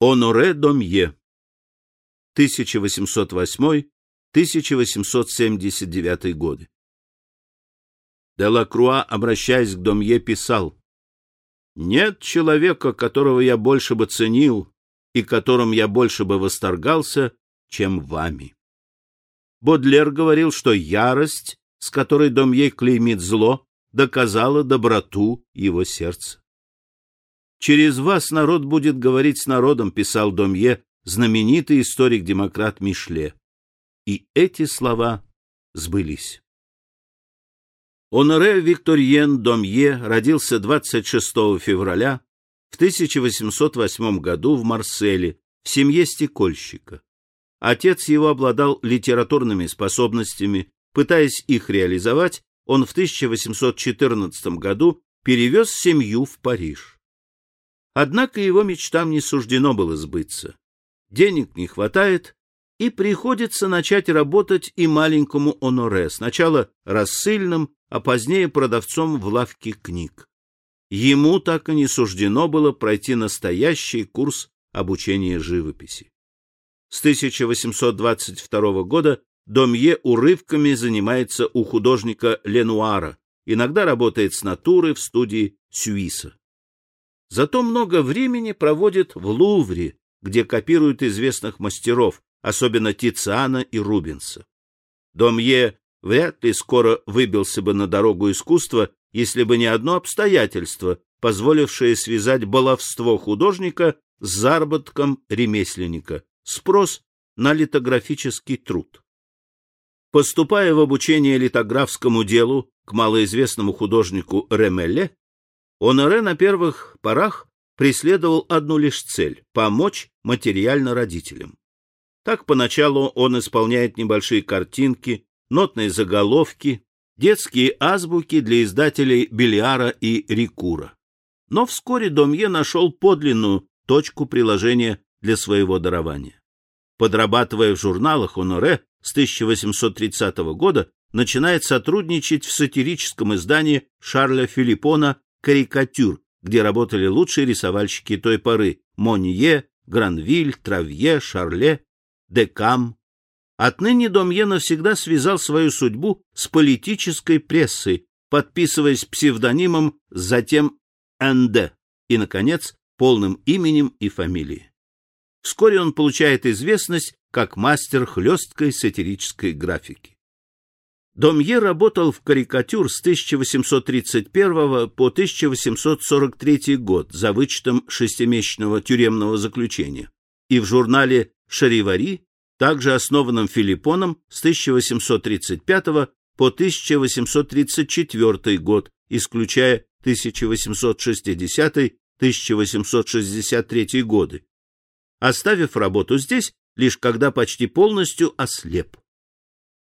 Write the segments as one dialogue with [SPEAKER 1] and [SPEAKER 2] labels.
[SPEAKER 1] Оноре Домье 1808-1879 годы. Делакруа, обращаясь к Домье, писал «Нет человека, которого я больше бы ценил и которым я больше бы восторгался, чем вами». Бодлер говорил, что ярость, с которой Домье клеймит зло, доказала доброту его сердца. «Через вас народ будет говорить с народом», — писал Домье, знаменитый историк-демократ Мишле. И эти слова сбылись. Оноре Викториен Домье родился 26 февраля в 1808 году в Марселе в семье стекольщика. Отец его обладал литературными способностями, пытаясь их реализовать, он в 1814 году перевез семью в Париж. Однако его мечтам не суждено было сбыться. Денег не хватает, и приходится начать работать и маленькому Оноре, сначала рассыльным, а позднее продавцом в лавке книг. Ему так и не суждено было пройти настоящий курс обучения живописи. С 1822 года Домье урывками занимается у художника Ленуара, иногда работает с натуры в студии Сюиса. Зато много времени проводит в Лувре, где копируют известных мастеров, особенно Тициана и Рубенса. Домье вряд ли скоро выбился бы на дорогу искусства, если бы не одно обстоятельство, позволившее связать баловство художника с заработком ремесленника, спрос на литографический труд. Поступая в обучение литографскому делу к малоизвестному художнику Ремелле, Оноре на первых порах преследовал одну лишь цель — помочь материально родителям. Так поначалу он исполняет небольшие картинки, нотные заголовки, детские азбуки для издателей Белиара и Рикура. Но вскоре Домье нашел подлинную точку приложения для своего дарования. Подрабатывая в журналах, Оноре с 1830 года начинает сотрудничать в сатирическом издании Шарля Филиппона «Карикатюр», где работали лучшие рисовальщики той поры — Монье, Гранвиль, Травье, Шарле, Декам. Отныне Домье навсегда связал свою судьбу с политической прессой, подписываясь псевдонимом, затем НД и, наконец, полным именем и фамилией. Вскоре он получает известность как мастер хлесткой сатирической графики. Домье работал в карикатюр с 1831 по 1843 год за вычетом шестимесячного тюремного заключения и в журнале «Шаривари», также основанном Филиппоном с 1835 по 1834 год, исключая 1860-1863 годы, оставив работу здесь, лишь когда почти полностью ослеп.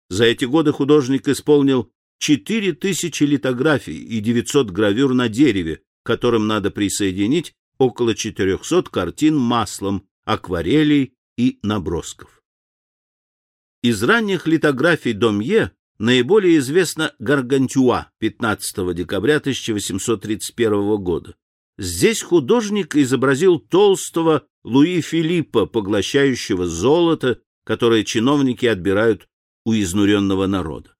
[SPEAKER 1] За эти годы художник исполнил 4000 литографий и 900 гравюр на дереве, которым надо присоединить около 400 картин маслом, акварелей и набросков. Из ранних литографий Домье наиболее известна Гаргантюа 15 декабря 1831 года. Здесь художник изобразил толстого Луи Филиппа, поглощающего золото, которое чиновники отбирают у изнуренного народа.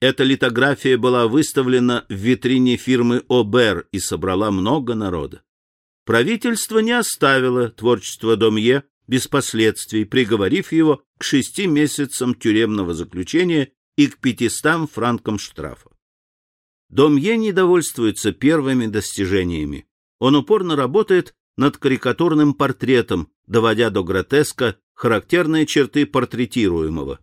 [SPEAKER 1] Эта литография была выставлена в витрине фирмы Обер и собрала много народа. Правительство не оставило творчество Домье без последствий, приговорив его к шести месяцам тюремного заключения и к пятистам франкам штрафа. Домье не довольствуется первыми достижениями. Он упорно работает над карикатурным портретом, доводя до гротеска характерные черты портретируемого.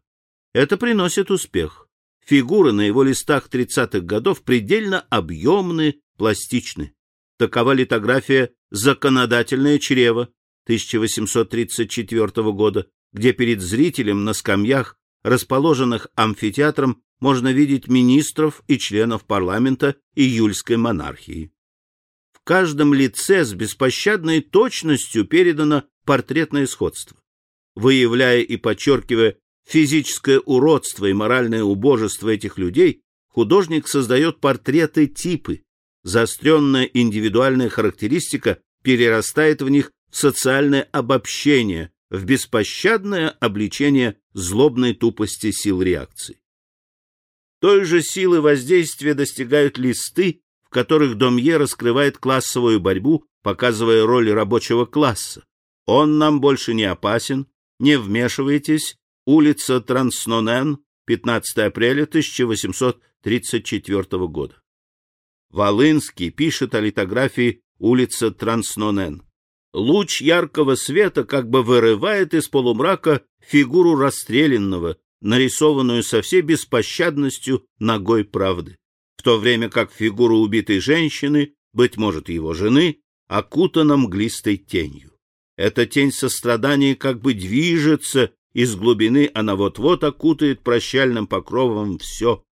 [SPEAKER 1] Это приносит успех. Фигуры на его листах 30-х годов предельно объемны, пластичны. Такова литография «Законодательное чрево» 1834 года, где перед зрителем на скамьях, расположенных амфитеатром, можно видеть министров и членов парламента июльской монархии каждом лице с беспощадной точностью передано портретное сходство. Выявляя и подчеркивая физическое уродство и моральное убожество этих людей, художник создает портреты-типы. Заостренная индивидуальная характеристика перерастает в них в социальное обобщение, в беспощадное обличение злобной тупости сил реакции. Той же силы воздействия достигают листы, в которых Домье раскрывает классовую борьбу, показывая роль рабочего класса. Он нам больше не опасен, не вмешивайтесь, улица Транснонен, 15 апреля 1834 года. Волынский пишет о литографии улица Транснонен. Луч яркого света как бы вырывает из полумрака фигуру расстрелянного, нарисованную со всей беспощадностью ногой правды, в то время как фигура убитой женщины, быть может, его жены, окутана мглистой тенью. Эта тень сострадания как бы движется из глубины, она вот-вот окутает прощальным покровом все.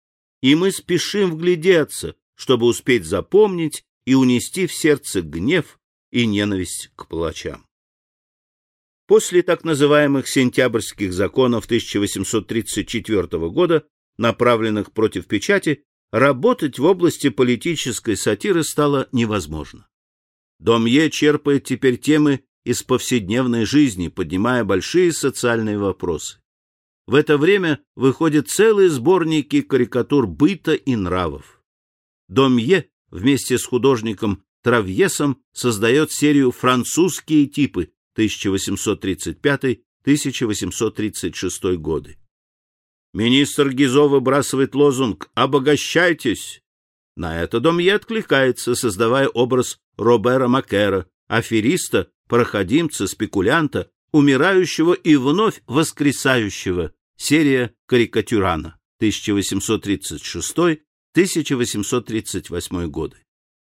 [SPEAKER 1] И мы спешим вглядеться, чтобы успеть запомнить и унести в сердце гнев и ненависть к палачам. После так называемых сентябрьских законов 1834 года, направленных против печати, работать в области политической сатиры стало невозможно. Домье черпает теперь темы из повседневной жизни, поднимая большие социальные вопросы. В это время выходят целые сборники карикатур быта и нравов. Домье вместе с художником Травьесом создает серию «Французские типы», 1835-1836 годы. Министр Гизо выбрасывает лозунг «Обогащайтесь!». На это Домье откликается, создавая образ Робера Макера, афериста, проходимца, спекулянта, умирающего и вновь воскресающего. Серия «Карикатюрана» 1836-1838 годы.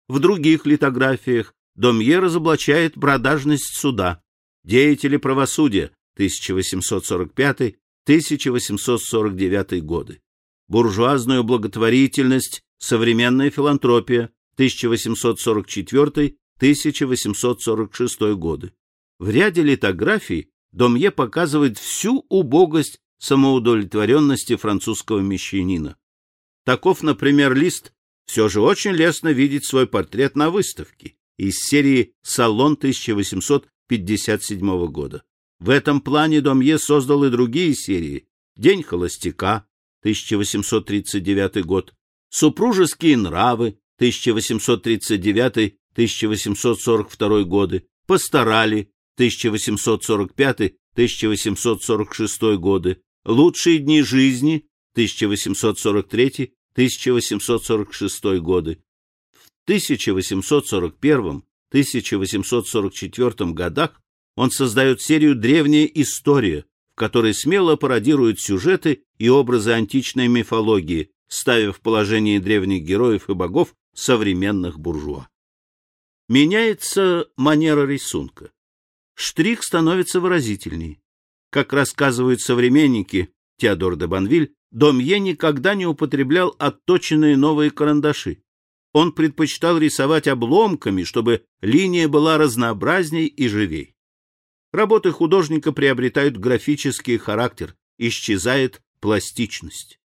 [SPEAKER 1] В других литографиях Домье разоблачает продажность суда, Деятели правосудия 1845-1849 годы. Буржуазную благотворительность, современная филантропия 1844-1846 годы. В ряде литографий Домье показывает всю убогость самоудовлетворенности французского мещанина. Таков, например, лист «Все же очень лестно видеть свой портрет на выставке» из серии «Салон 1800 1957 года. В этом плане Домье создал и другие серии «День холостяка» 1839 год, «Супружеские нравы» 1839-1842 годы, «Постарали» 1845-1846 годы, «Лучшие дни жизни» 1843-1846 годы. В 1841 1844 годах он создает серию «Древняя история», в которой смело пародирует сюжеты и образы античной мифологии, ставя в положение древних героев и богов современных буржуа. Меняется манера рисунка. Штрих становится выразительней. Как рассказывают современники, Теодор де Банвиль, Домье никогда не употреблял отточенные новые карандаши он предпочитал рисовать обломками, чтобы линия была разнообразней и живей. Работы художника приобретают графический характер, исчезает пластичность.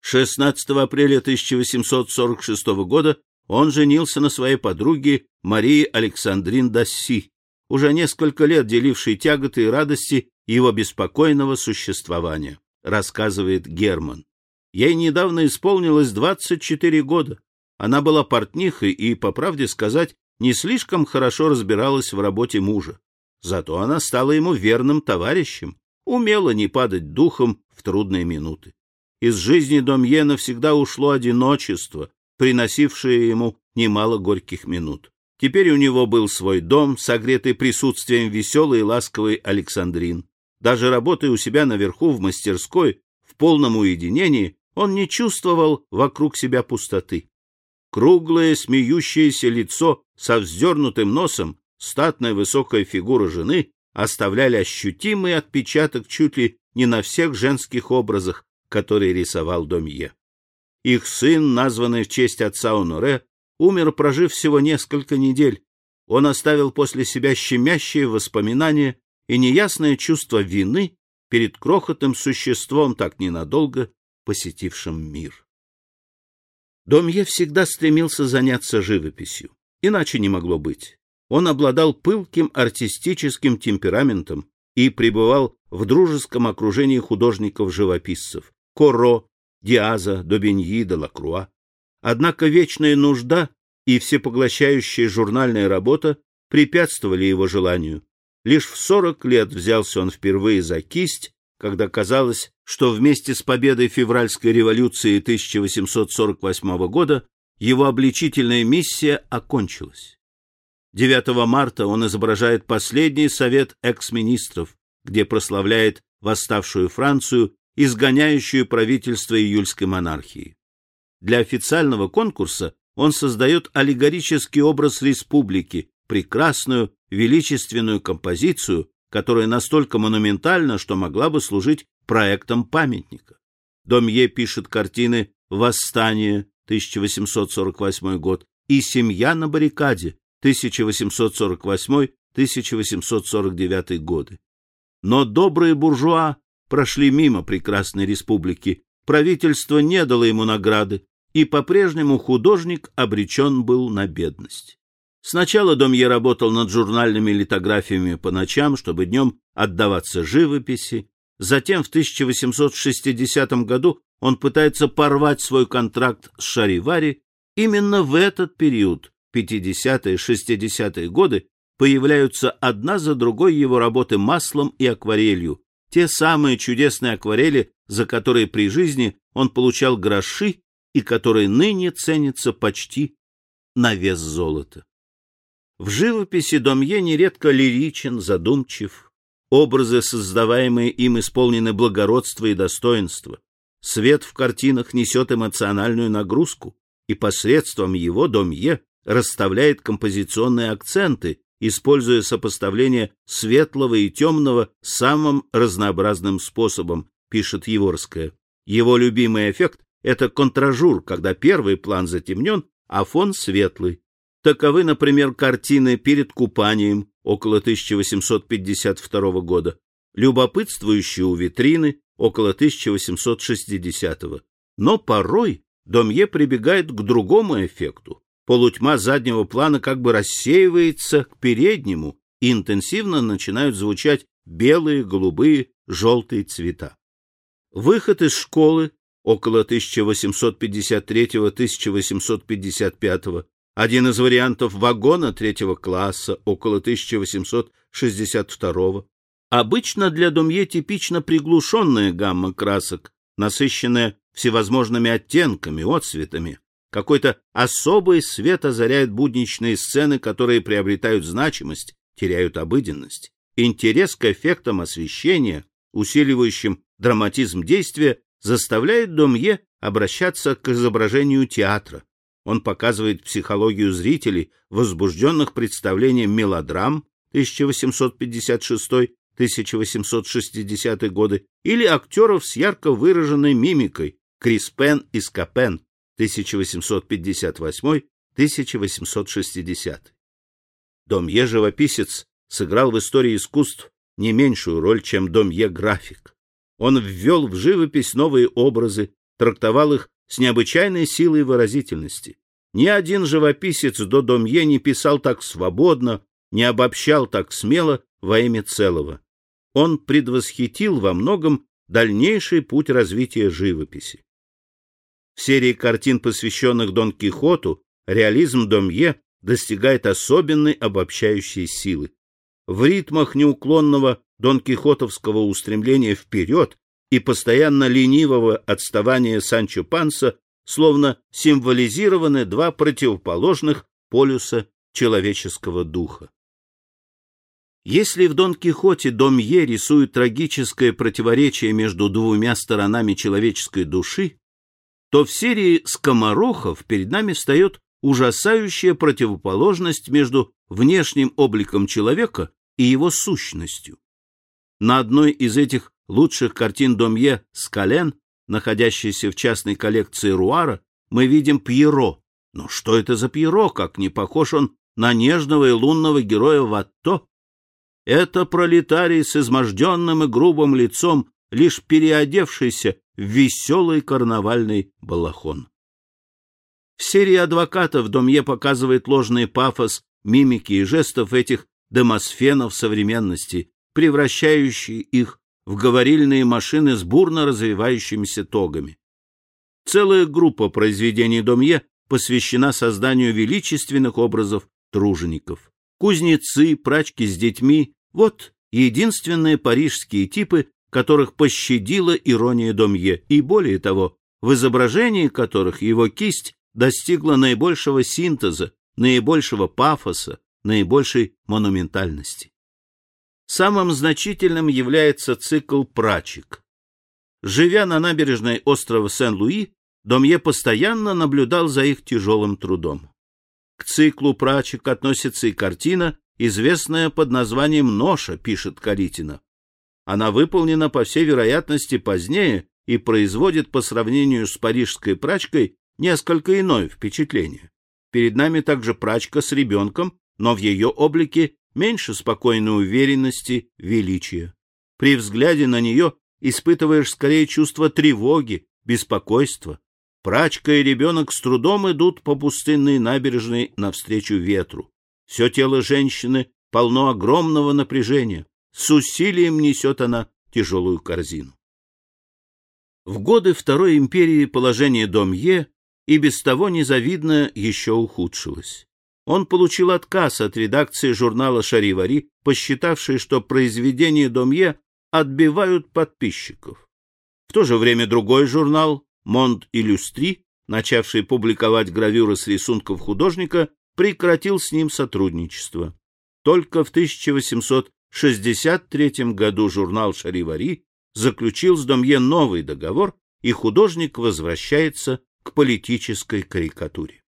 [SPEAKER 1] 16 апреля 1846 года он женился на своей подруге Марии Александрин Дасси, уже несколько лет делившей тяготы и радости его беспокойного существования, рассказывает Герман. Ей недавно исполнилось 24 года. Она была портнихой и, по правде сказать, не слишком хорошо разбиралась в работе мужа. Зато она стала ему верным товарищем, умела не падать духом в трудные минуты. Из жизни Домье навсегда ушло одиночество, приносившее ему немало горьких минут. Теперь у него был свой дом, согретый присутствием веселой и ласковой Александрин. Даже работая у себя наверху в мастерской, в полном уединении, он не чувствовал вокруг себя пустоты. Круглое смеющееся лицо со вздернутым носом, статная высокая фигура жены оставляли ощутимый отпечаток чуть ли не на всех женских образах, которые рисовал Домье. Их сын, названный в честь отца Оноре, умер, прожив всего несколько недель. Он оставил после себя щемящие воспоминания и неясное чувство вины перед крохотным существом так ненадолго посетившим мир. Домье всегда стремился заняться живописью, иначе не могло быть. Он обладал пылким артистическим темпераментом и пребывал в дружеском окружении художников-живописцев Коро, Диаза, Добеньи, Делакруа. Однако вечная нужда и всепоглощающая журнальная работа препятствовали его желанию. Лишь в сорок лет взялся он впервые за кисть, когда казалось, что вместе с победой февральской революции 1848 года его обличительная миссия окончилась. 9 марта он изображает последний совет экс-министров, где прославляет восставшую Францию, изгоняющую правительство июльской монархии. Для официального конкурса он создает аллегорический образ республики, прекрасную, величественную композицию, которая настолько монументальна, что могла бы служить проектом памятника. Домье пишет картины «Восстание» 1848 год и «Семья на баррикаде» 1848-1849 годы. Но добрые буржуа прошли мимо прекрасной республики, правительство не дало ему награды, и по-прежнему художник обречен был на бедность. Сначала Домье работал над журнальными литографиями по ночам, чтобы днем отдаваться живописи. Затем в 1860 году он пытается порвать свой контракт с Шаривари. Именно в этот период 50-е, 60-е годы появляются одна за другой его работы маслом и акварелью, те самые чудесные акварели, за которые при жизни он получал гроши и которые ныне ценятся почти на вес золота. В живописи Домье нередко лиричен, задумчив. Образы, создаваемые им, исполнены благородства и достоинства. Свет в картинах несет эмоциональную нагрузку, и посредством его Домье расставляет композиционные акценты, используя сопоставление светлого и темного самым разнообразным способом, пишет Еворская. Его любимый эффект — это контражур, когда первый план затемнен, а фон светлый. Таковы, например, картины «Перед купанием» около 1852 года, «Любопытствующие у витрины» около 1860 -го. Но порой Домье прибегает к другому эффекту полутьма заднего плана как бы рассеивается к переднему, и интенсивно начинают звучать белые, голубые, желтые цвета. Выход из школы около 1853-1855, один из вариантов вагона третьего класса около 1862. Обычно для Домье типично приглушенная гамма красок, насыщенная всевозможными оттенками, отцветами. Какой-то особый свет озаряет будничные сцены, которые приобретают значимость, теряют обыденность. Интерес к эффектам освещения, усиливающим драматизм действия, заставляет Домье обращаться к изображению театра. Он показывает психологию зрителей, возбужденных представлением мелодрам 1856-1860 годы или актеров с ярко выраженной мимикой Криспен и Скопен 1858-1860. Домье-живописец сыграл в истории искусств не меньшую роль, чем Домье-график. Он ввел в живопись новые образы, трактовал их с необычайной силой выразительности. Ни один живописец до Домье не писал так свободно, не обобщал так смело во имя целого. Он предвосхитил во многом дальнейший путь развития живописи. В серии картин, посвященных Дон Кихоту, реализм Домье достигает особенной обобщающей силы. В ритмах неуклонного Дон Кихотовского устремления вперед и постоянно ленивого отставания Санчо Панса словно символизированы два противоположных полюса человеческого духа. Если в Дон Кихоте Домье рисует трагическое противоречие между двумя сторонами человеческой души, то в серии «Скоморохов» перед нами встает ужасающая противоположность между внешним обликом человека и его сущностью. На одной из этих лучших картин Домье «Скален», находящейся в частной коллекции Руара, мы видим Пьеро. Но что это за Пьеро, как не похож он на нежного и лунного героя Ватто? Это пролетарий с изможденным и грубым лицом, лишь переодевшийся веселый карнавальный балахон. В серии адвокатов Домье показывает ложный пафос мимики и жестов этих демосфенов современности, превращающие их в говорильные машины с бурно развивающимися тогами. Целая группа произведений Домье посвящена созданию величественных образов тружеников. Кузнецы, прачки с детьми — вот единственные парижские типы, которых пощадила ирония Домье, и более того, в изображении которых его кисть достигла наибольшего синтеза, наибольшего пафоса, наибольшей монументальности. Самым значительным является цикл «Прачек». Живя на набережной острова Сен-Луи, Домье постоянно наблюдал за их тяжелым трудом. К циклу «Прачек» относится и картина, известная под названием «Ноша», пишет Каритина. Она выполнена, по всей вероятности, позднее и производит по сравнению с парижской прачкой несколько иное впечатление. Перед нами также прачка с ребенком, но в ее облике меньше спокойной уверенности, величия. При взгляде на нее испытываешь скорее чувство тревоги, беспокойства. Прачка и ребенок с трудом идут по пустынной набережной навстречу ветру. Все тело женщины полно огромного напряжения. С усилием несет она тяжелую корзину. В годы Второй империи положение Домье и без того незавидно еще ухудшилось. Он получил отказ от редакции журнала «Шаривари», посчитавшей, что произведения Домье отбивают подписчиков. В то же время другой журнал «Монд Иллюстри», начавший публиковать гравюры с рисунков художника, прекратил с ним сотрудничество. Только в 1800 1963 году журнал «Шаривари» заключил с Домье новый договор, и художник возвращается к политической карикатуре.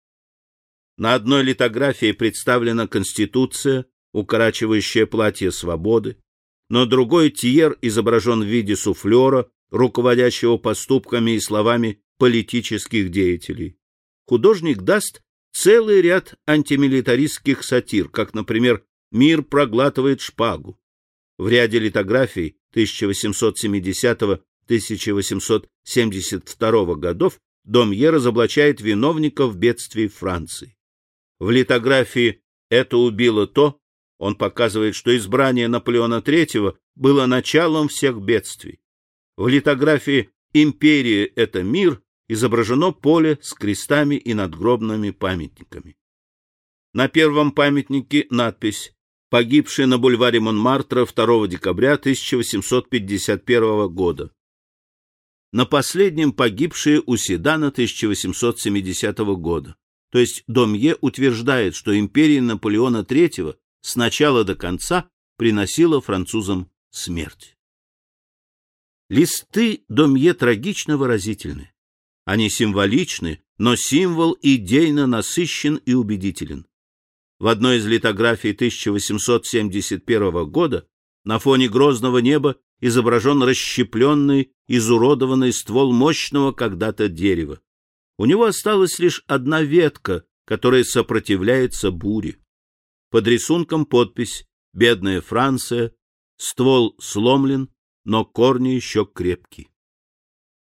[SPEAKER 1] На одной литографии представлена Конституция, укорачивающая платье свободы, на другой Тьер изображен в виде суфлера, руководящего поступками и словами политических деятелей. Художник даст целый ряд антимилитаристских сатир, как, например, мир проглатывает шпагу. В ряде литографий 1870-1872 годов Домье разоблачает виновников бедствий Франции. В литографии «Это убило то» он показывает, что избрание Наполеона III было началом всех бедствий. В литографии «Империя — это мир» изображено поле с крестами и надгробными памятниками. На первом памятнике надпись погибший на бульваре Монмартра 2 декабря 1851 года. На последнем погибшие у Седана 1870 года. То есть Домье утверждает, что империя Наполеона III с начала до конца приносила французам смерть. Листы Домье трагично выразительны. Они символичны, но символ идейно насыщен и убедителен. В одной из литографий 1871 года на фоне грозного неба изображен расщепленный, изуродованный ствол мощного когда-то дерева. У него осталась лишь одна ветка, которая сопротивляется буре. Под рисунком подпись «Бедная Франция», ствол сломлен, но корни еще крепки.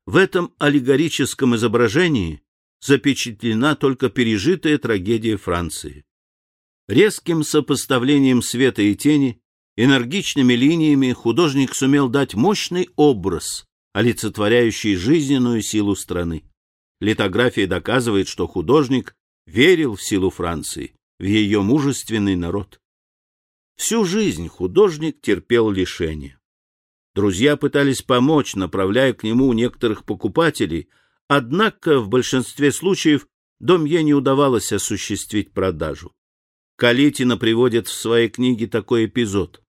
[SPEAKER 1] В этом аллегорическом изображении запечатлена только пережитая трагедия Франции. Резким сопоставлением света и тени, энергичными линиями художник сумел дать мощный образ, олицетворяющий жизненную силу страны. Литография доказывает, что художник верил в силу Франции, в ее мужественный народ. Всю жизнь художник терпел лишения. Друзья пытались помочь, направляя к нему некоторых покупателей, однако в большинстве случаев Домье не удавалось осуществить продажу. Калитина приводит в своей книге такой эпизод.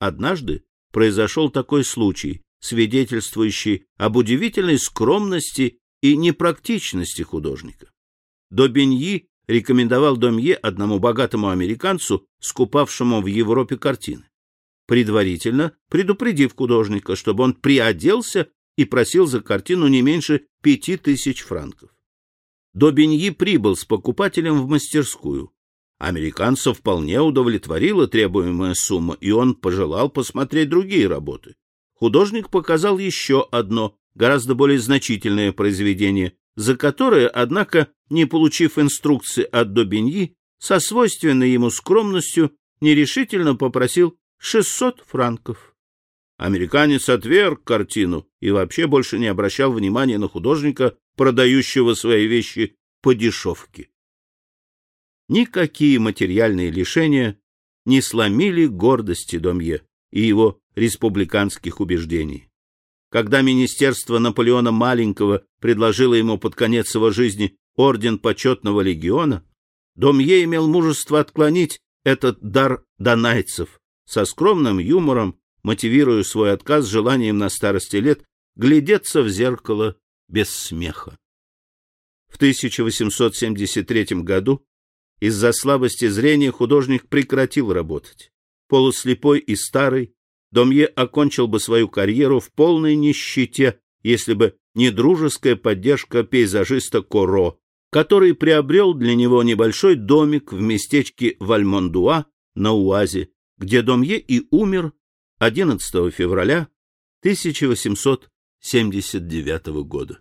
[SPEAKER 1] Однажды произошел такой случай, свидетельствующий об удивительной скромности и непрактичности художника. Добеньи рекомендовал Домье одному богатому американцу, скупавшему в Европе картины, предварительно предупредив художника, чтобы он приоделся и просил за картину не меньше пяти тысяч франков. Добеньи прибыл с покупателем в мастерскую. Американца вполне удовлетворила требуемая сумма, и он пожелал посмотреть другие работы. Художник показал еще одно, гораздо более значительное произведение, за которое, однако, не получив инструкции от Добиньи, со свойственной ему скромностью нерешительно попросил 600 франков. Американец отверг картину и вообще больше не обращал внимания на художника, продающего свои вещи по дешевке. Никакие материальные лишения не сломили гордости Домье и его республиканских убеждений. Когда министерство Наполеона Маленького предложило ему под конец его жизни орден почетного легиона, Домье имел мужество отклонить этот дар донайцев со скромным юмором, мотивируя свой отказ желанием на старости лет глядеться в зеркало без смеха. В 1873 году из-за слабости зрения художник прекратил работать. Полуслепой и старый, Домье окончил бы свою карьеру в полной нищете, если бы не дружеская поддержка пейзажиста Коро, который приобрел для него небольшой домик в местечке Вальмондуа на Уазе, где Домье и умер 11 февраля 1879 года.